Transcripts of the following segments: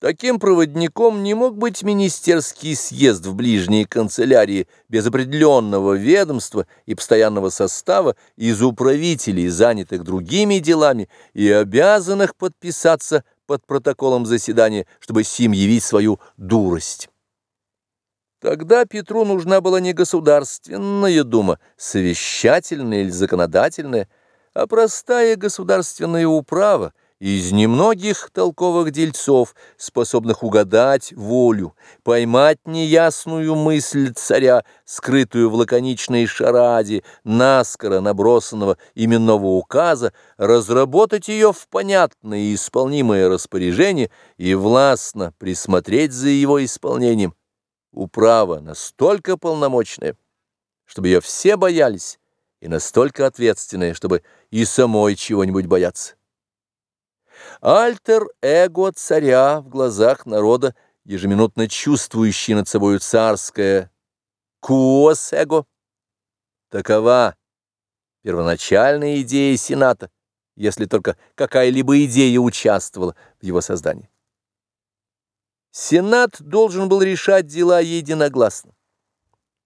Таким проводником не мог быть министерский съезд в ближней канцелярии без определенного ведомства и постоянного состава из управителей, занятых другими делами и обязанных подписаться под протоколом заседания, чтобы сим явить свою дурость. Тогда Петру нужна была не государственная дума, совещательная или законодательная, а простая государственная управа, из немногих толковых дельцов, способных угадать волю, поймать неясную мысль царя, скрытую в лаконичной шараде, наскоро набросанного именного указа, разработать ее в понятное и исполнимое распоряжение и властно присмотреть за его исполнением. Управа настолько полномочная, чтобы ее все боялись, и настолько ответственная, чтобы и самой чего-нибудь бояться. Альтер-эго царя в глазах народа, ежеминутно чувствующий над собою царское куос-эго. Такова первоначальная идея Сената, если только какая-либо идея участвовала в его создании. Сенат должен был решать дела единогласно.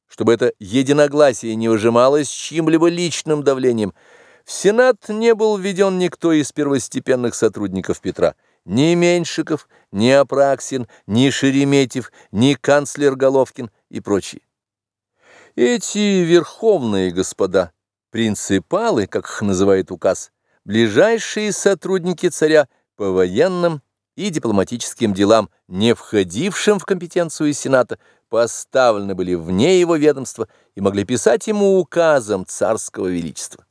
Чтобы это единогласие не выжималось чьим-либо личным давлением – в Сенат не был введен никто из первостепенных сотрудников Петра, ни Меньшиков, ни Апраксин, ни Шереметьев, ни канцлер Головкин и прочие. Эти верховные господа, принципалы, как их называет указ, ближайшие сотрудники царя по военным и дипломатическим делам, не входившим в компетенцию Сената, поставлены были вне его ведомства и могли писать ему указом царского величества.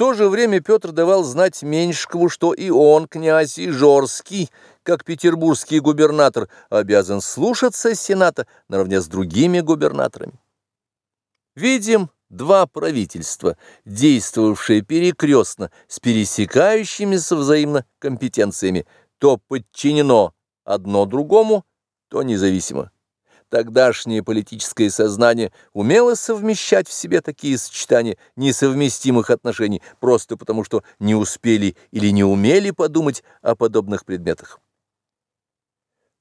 То же время Петр давал знать Меньшкову, что и он, князь Ижорский, как петербургский губернатор, обязан слушаться Сената наравне с другими губернаторами. Видим два правительства, действовавшие перекрестно, с пересекающимися взаимно компетенциями, то подчинено одно другому, то независимо. Тогдашнее политическое сознание умело совмещать в себе такие сочетания несовместимых отношений, просто потому что не успели или не умели подумать о подобных предметах.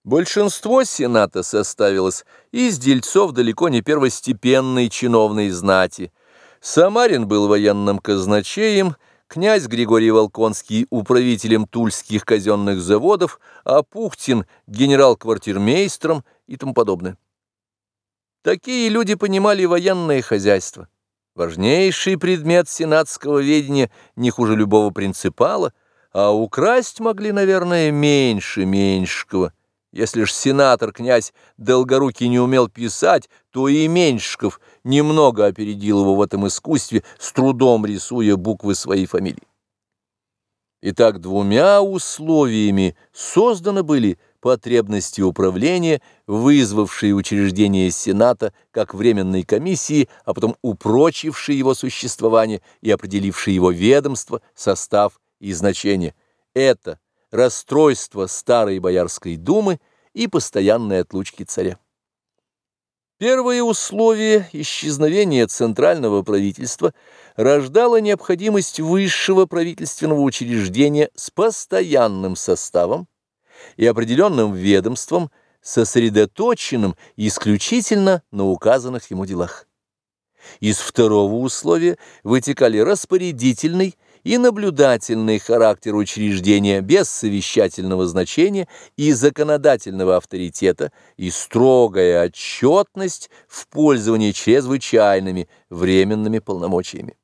Большинство Сената составилось из дельцов далеко не первостепенной чиновной знати. Самарин был военным казначеем, князь Григорий Волконский – управителем тульских казенных заводов, а Пухтин – генерал-квартирмейстром и тому подобное. Такие люди понимали военное хозяйство. Важнейший предмет сенатского ведения не хуже любого принципала, а украсть могли, наверное, меньше Меньшикова. Если ж сенатор, князь Долгорукий не умел писать, то и Меньшиков немного опередил его в этом искусстве, с трудом рисуя буквы своей фамилии. Итак, двумя условиями созданы были потребности управления, вызвавшие учреждение Сената как временной комиссии, а потом упрочившие его существование и определившие его ведомство, состав и значение. Это расстройство старой Боярской думы и постоянные отлучки царя. Первое условие исчезновения центрального правительства рождало необходимость высшего правительственного учреждения с постоянным составом и определенным ведомством, сосредоточенным исключительно на указанных ему делах. Из второго условия вытекали распорядительный и наблюдательный характер учреждения без совещательного значения и законодательного авторитета и строгая отчетность в пользовании чрезвычайными временными полномочиями.